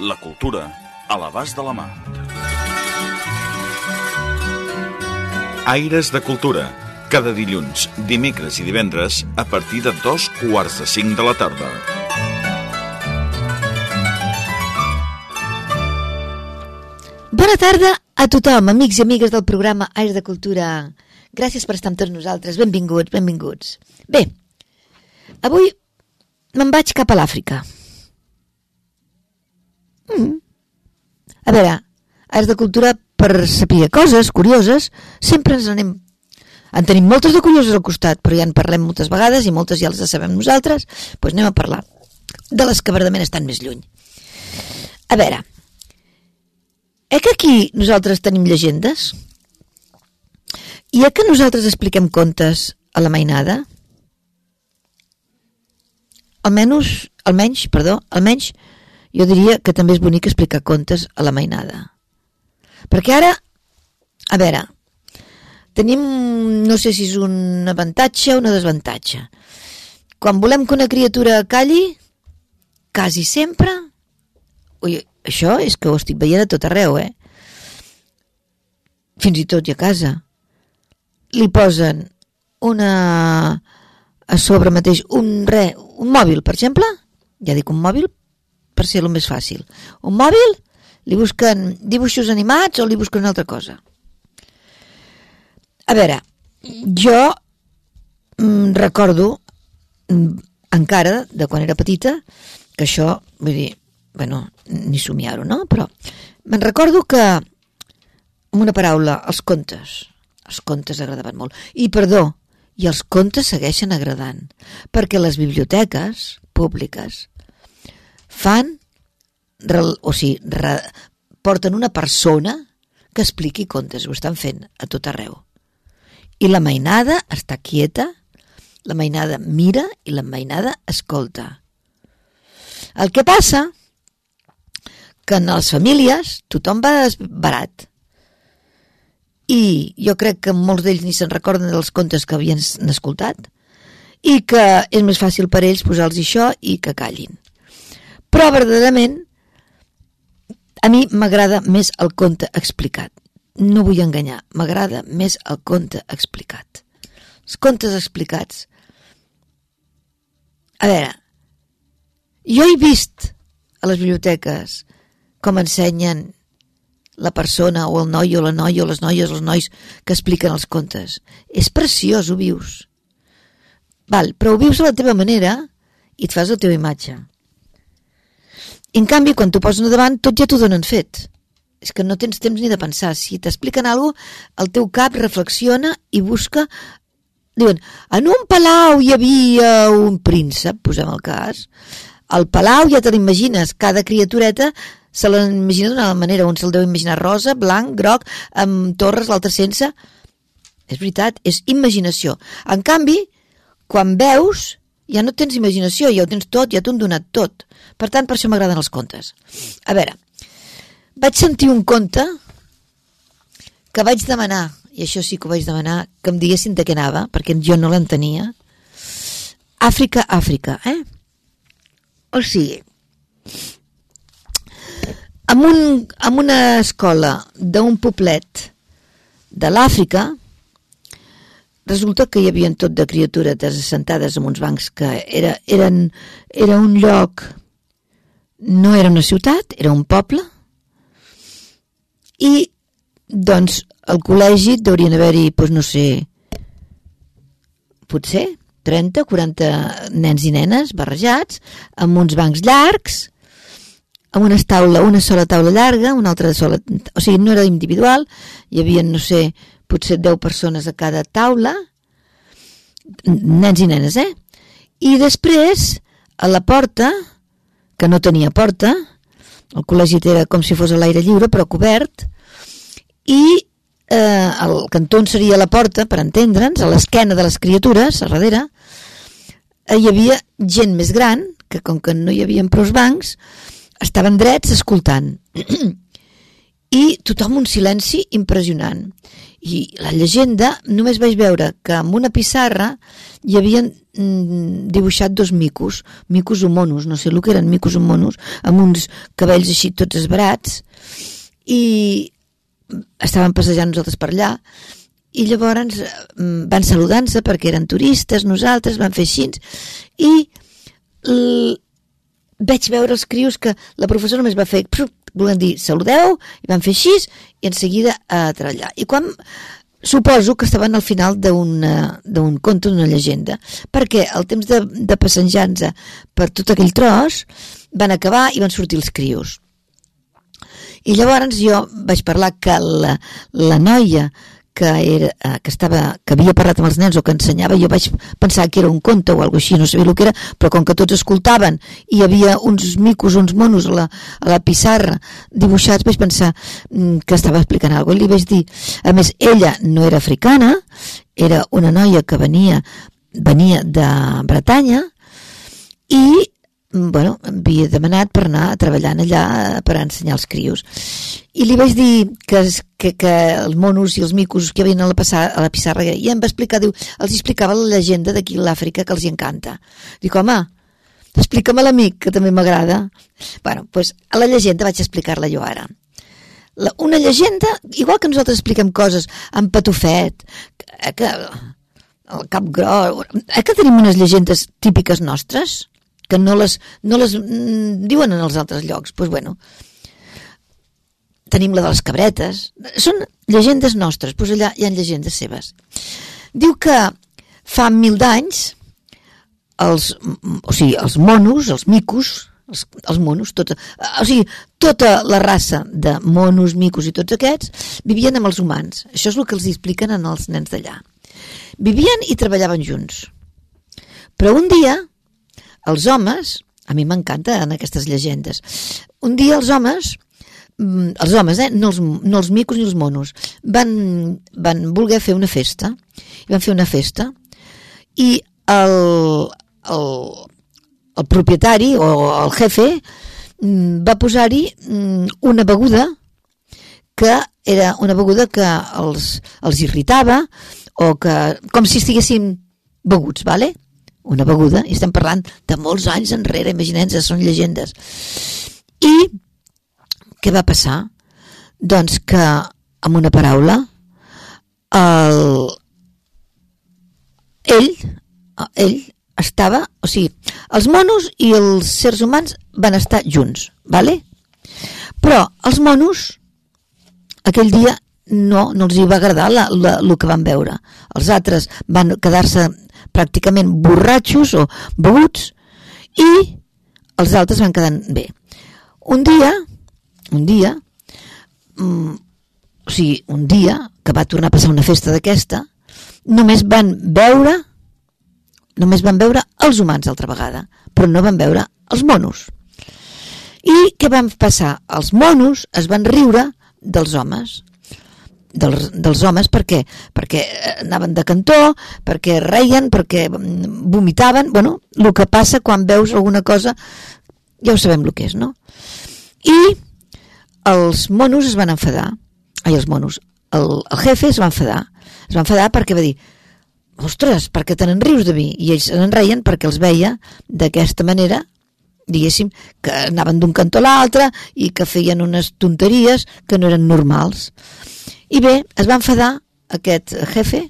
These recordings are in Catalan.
La cultura a l'abast de la mà. Aires de Cultura. Cada dilluns, dimecres i divendres a partir de dos quarts de cinc de la tarda. Bona tarda a tothom, amics i amigues del programa Aires de Cultura. Gràcies per estar amb tots nosaltres. Benvinguts, benvinguts. Bé, avui me'n vaig cap a l'Àfrica. Mm. A veure, Aires de Cultura, per saber coses curioses, sempre ens anem... En tenim moltes de curioses al costat, però ja en parlem moltes vegades i moltes ja les sabem nosaltres, doncs anem a parlar de les que verdament estan més lluny. A veure, Eh que aquí nosaltres tenim llegendes? I eh que nosaltres expliquem contes a la mainada? Almenys, almenys, perdó, almenys jo diria que també és bonic explicar contes a la mainada. Perquè ara, a veure, tenim, no sé si és un avantatge o una desavantatge. Quan volem que una criatura calli, quasi sempre, ui, això és que ho estic veient a tot arreu, eh? Fins i tot i a casa. Li posen una a sobre mateix un re, un mòbil, per exemple, ja dic un mòbil per ser el més fàcil. Un mòbil, li busquen dibuixos animats o li busquen una altra cosa. A veure, jo mm, recordo mm, encara de quan era petita que això, vull dir, bueno, ni somiar-ho, no? Però me'n recordo que, amb una paraula, els contes. Els contes agradaven molt. I, perdó, i els contes segueixen agradant, perquè les biblioteques públiques fan, o sigui, re, porten una persona que expliqui contes, ho estan fent a tot arreu. I la mainada està quieta, la mainada mira i la mainada escolta. El que passa que en les famílies tothom va barat. I jo crec que molts d'ells ni se'n recorden dels contes que havien escoltat i que és més fàcil per ells posar-los això i que callin. Però, verdaderament, a mi m'agrada més el conte explicat. No vull enganyar, m'agrada més el conte explicat. Els contes explicats... A veure, jo he vist a les biblioteques com ensenyen la persona o el noi o la noia o les noies o els nois que expliquen els contes. És preciós, ho vius. Val, però ho vius a la teva manera i et fas la teva imatge. I en canvi, quan t'ho posen davant, tot ja t'ho donen fet. És que no tens temps ni de pensar. Si t'expliquen alguna cosa, el teu cap reflexiona i busca... Diuen, en un palau hi havia un príncep, posem el cas. El palau ja te l'imagines, cada criatureta se l'imagina d'una manera, un se'l deu imaginar rosa, blanc, groc, amb torres, l'altre sense. És veritat, és imaginació. En canvi, quan veus, ja no tens imaginació, ja ho tens tot, ja t'ho han donat tot. Per tant, per això m'agraden els contes. A veure, vaig sentir un conte que vaig demanar, i això sí que ho vaig demanar, que em diguessin de què anava, perquè jo no l'entenia. Àfrica, Àfrica, eh? O sigui, en, un, en una escola d'un poblet de l'Àfrica resulta que hi havia tot de criatures assentades en uns bancs que era, eren, era un lloc no era una ciutat, era un poble. I doncs al col·legi deurien haver-hi doncs no sé potser 30, 40 nens i nenes barrejats amb uns bancs llargs amb una taula, una sola taula llarga, una altra sola... O sigui, no era individual, hi havia, no sé, potser 10 persones a cada taula, nens i nenes, eh? I després, a la porta, que no tenia porta, el col·legi era com si fos a l'aire lliure, però cobert, i eh, el cantó on seria la porta, per entendre'ns, a l'esquena de les criatures, a darrere, eh, hi havia gent més gran, que com que no hi havia prou bancs, estaven drets escoltant. I tothom un silenci impressionant. I la llegenda, només vaig veure que amb una pissarra hi havien mm, dibuixat dos micos, micos o monos, no sé el que eren micos o monos, amb uns cabells així tots esbarats, i estàvem passejant nosaltres per allà, i llavors mm, van saludant-se perquè eren turistes, nosaltres vam fer així, i vaig veure els crios que la professora només va fer volem dir saludeu i van fer així i en seguida a treballar i quan suposo que estaven al final d'un conte, d'una llegenda, perquè el temps de, de passejar-nos per tot aquell tros van acabar i van sortir els crios. I llavors jo vaig parlar que la, la noia que, era, eh, que, estava, que havia parlat amb els nens o que ensenyava, jo vaig pensar que era un conte o alguna així, no sabia el que era, però com que tots escoltaven i hi havia uns micos, uns monos a la, a la pissarra dibuixats, vaig pensar mm, que estava explicant alguna cosa. I li vaig dir, a més, ella no era africana, era una noia que venia venia de Bretanya i bueno, havia demanat per anar treballant allà per ensenyar els crios. I li vaig dir que, que, que els monos i els micos que havien a la, passar, a la pissarra i em va explicar, diu, els explicava la llegenda d'aquí a l'Àfrica que els hi encanta. Dic, home, explica'm a l'amic, que també m'agrada. bueno, doncs a la llegenda vaig explicar-la jo ara. La, una llegenda, igual que nosaltres expliquem coses amb patufet, que, que el cap gros, que tenim unes llegendes típiques nostres? Que no les, no les mm, diuen en els altres llocs. Doncs pues bueno, tenim la de les cabretes. Són llegendes nostres, doncs allà hi ha llegendes seves. Diu que fa mil d'anys els, o sigui, els monos, els micos, els, els monos, tota, o sigui, tota la raça de monos, micos i tots aquests vivien amb els humans. Això és el que els expliquen en els nens d'allà. Vivien i treballaven junts. Però un dia els homes, a mi m'encanta en aquestes llegendes, un dia els homes, mm, els homes, eh, no, els, no els micos ni els monos, van, van voler fer una festa, i van fer una festa, i el, el, el propietari o el jefe mm, va posar-hi mm, una beguda que era una beguda que els, els irritava o que, com si estiguessin beguts, vale? Una beguda, i estem parlant de molts anys enrere, imaginem són llegendes. I què va passar? Doncs que, amb una paraula, el, ell, ell estava, o sigui, els monos i els sers humans van estar junts, vale? Però els monos aquell dia no, no els hi va agradar la, la, el que van veure. Els altres van quedar-se pràcticament borratxos o beguts i els altres van quedant bé. Un dia, un dia, mm, o sigui, un dia que va tornar a passar una festa d'aquesta, només van veure només van veure els humans altra vegada, però no van veure els monos. I què van passar? Els monos es van riure dels homes dels, dels homes perquè, perquè eh, anaven de cantó, perquè reien, perquè mm, vomitaven, bueno, el que passa quan veus alguna cosa ja ho sabem el que és, no? I els monos es van enfadar, ai, els monos, el, el jefe es va enfadar, es va enfadar perquè va dir ostres, perquè te n'enrius de mi? I ells se'n reien perquè els veia d'aquesta manera diguéssim, que anaven d'un cantó a l'altre i que feien unes tonteries que no eren normals. I bé, es va enfadar aquest jefe,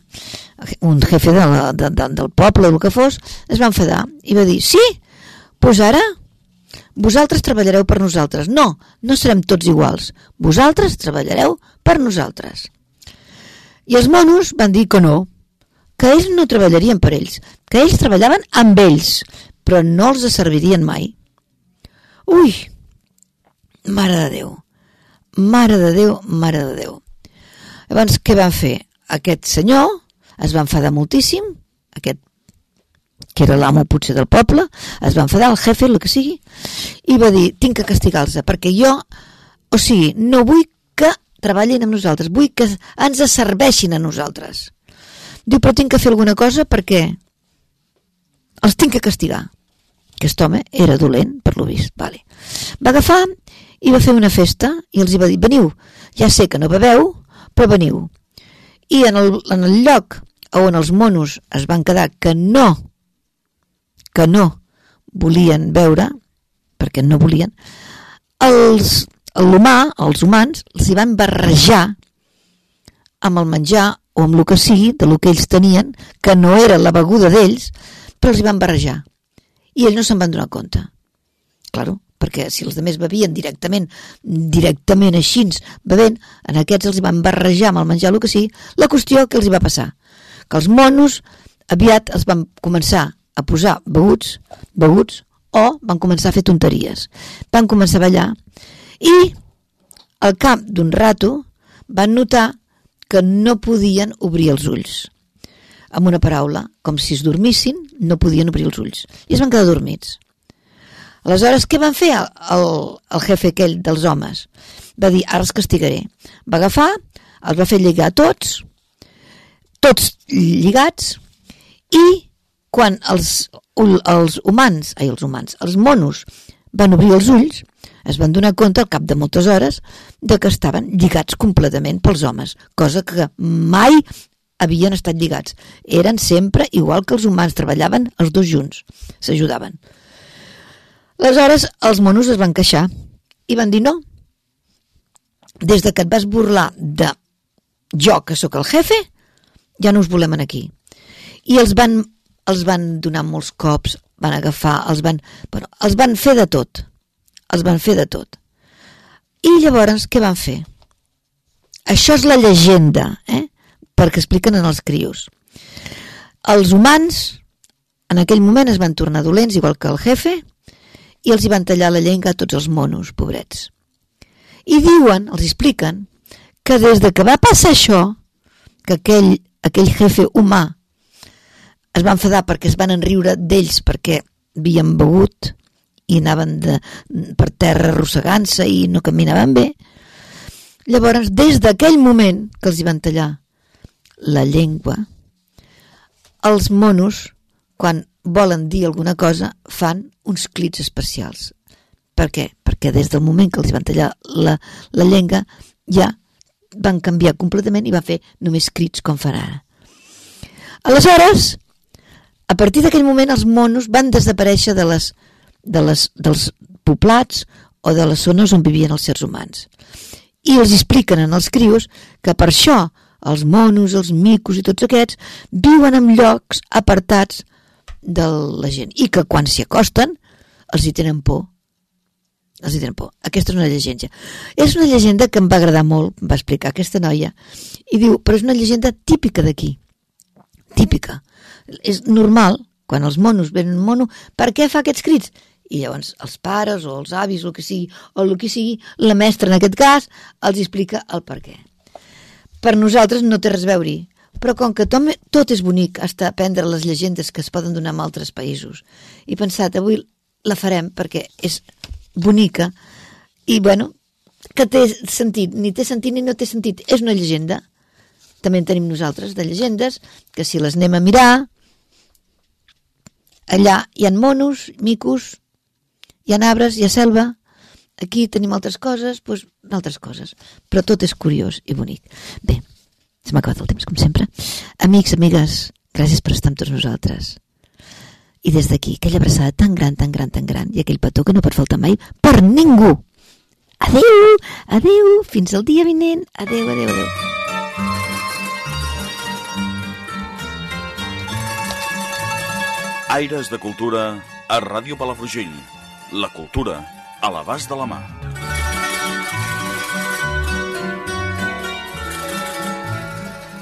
un jefe de la, de, de, del poble, el que fos, es va enfadar i va dir, sí, doncs ara vosaltres treballareu per nosaltres. No, no serem tots iguals. Vosaltres treballareu per nosaltres. I els monos van dir que no, que ells no treballarien per ells, que ells treballaven amb ells, però no els servirien mai. Ui, mare de Déu, mare de Déu, mare de Déu. Llavors, què van fer? Aquest senyor es va enfadar moltíssim, aquest que era l'amo potser del poble, es va enfadar, el jefe, el que sigui, i va dir, tinc que castigar-los, perquè jo, o sigui, no vull que treballin amb nosaltres, vull que ens serveixin a nosaltres. Diu, però tinc que fer alguna cosa perquè els tinc que castigar. Aquest home era dolent, per lo vist. Vale. Va agafar i va fer una festa i els hi va dir, veniu, ja sé que no beveu, però veniu. I en el, en el lloc on els monos es van quedar que no que no volien veure, perquè no volien, els, l'humà, els humans, els hi van barrejar amb el menjar o amb el que sigui, de lo que ells tenien, que no era la beguda d'ells, però els hi van barrejar. I ells no se'n van donar compte. Claro, perquè si els demés bevien directament, directament així, bevent, en aquests els van barrejar amb el menjar, el que sigui, la qüestió que els hi va passar, que els monos aviat els van començar a posar beguts, beguts, o van començar a fer tonteries. Van començar a ballar i al cap d'un rato van notar que no podien obrir els ulls. Amb una paraula, com si es dormissin, no podien obrir els ulls. I es van quedar dormits. Aleshores, què van fer el, el, el jefe aquell dels homes? Va dir, ara els castigaré. Va agafar, els va fer lligar tots, tots lligats, i quan els, els humans, ai, els humans, els monos van obrir els ulls, es van donar compte al cap de moltes hores de que estaven lligats completament pels homes, cosa que mai havien estat lligats. Eren sempre igual que els humans, treballaven els dos junts, s'ajudaven. Aleshores, els monos es van queixar i van dir no. Des de que et vas burlar de jo, que sóc el jefe, ja no us volem aquí. I els van els van donar molts cops, van agafar, els van, bueno, els van fer de tot. Els van fer de tot. I llavors, què van fer? Això és la llegenda, eh? perquè expliquen en els crios. Els humans, en aquell moment, es van tornar dolents, igual que el jefe, i els hi van tallar la llengua a tots els monos, pobrets. I diuen, els expliquen, que des de que va passar això, que aquell, aquell jefe humà es van enfadar perquè es van enriure d'ells perquè havien begut i anaven de, per terra arrossegant-se i no caminaven bé. Llavors, des d'aquell moment que els hi van tallar la llengua, els monos, quan volen dir alguna cosa, fan uns clits especials. Per què? Perquè des del moment que els van tallar la, la llengua ja van canviar completament i va fer només crits com fan ara. Aleshores, a partir d'aquell moment els monos van desaparèixer de les, de les, dels poblats o de les zones on vivien els sers humans. I els expliquen en els crios que per això els monos, els micos i tots aquests viuen en llocs apartats de la gent i que quan s'hi acosten els hi tenen por els hi tenen por. Aquesta és una llegenda. És una llegenda que em va agradar molt, va explicar aquesta noia, i diu, però és una llegenda típica d'aquí. Típica és normal, quan els monos venen mono, per què fa aquests crits? I llavors els pares o els avis el que sigui, o el que sigui, la mestra en aquest cas, els explica el per què. Per nosaltres no té res a veure però com que tot, tot és bonic hasta aprendre les llegendes que es poden donar en altres països. I pensat, avui la farem perquè és bonica i, bueno, que té sentit, ni té sentit ni no té sentit. És una llegenda. També en tenim nosaltres de llegendes, que si les anem a mirar, Allà hi ha monos, micos, hi ha arbres, hi ha selva, aquí tenim altres coses, doncs altres coses. Però tot és curiós i bonic. Bé, se m'ha acabat el temps, com sempre. Amics, amigues, gràcies per estar amb tots nosaltres. I des d'aquí, aquella abraçada tan gran, tan gran, tan gran, i aquell petó que no pot faltar mai per ningú. Adeu, adeu, fins al dia vinent. Adeu, adeu, adeu. Aires de Cultura a Ràdio Palafrugell. La cultura a l'abast de la mà.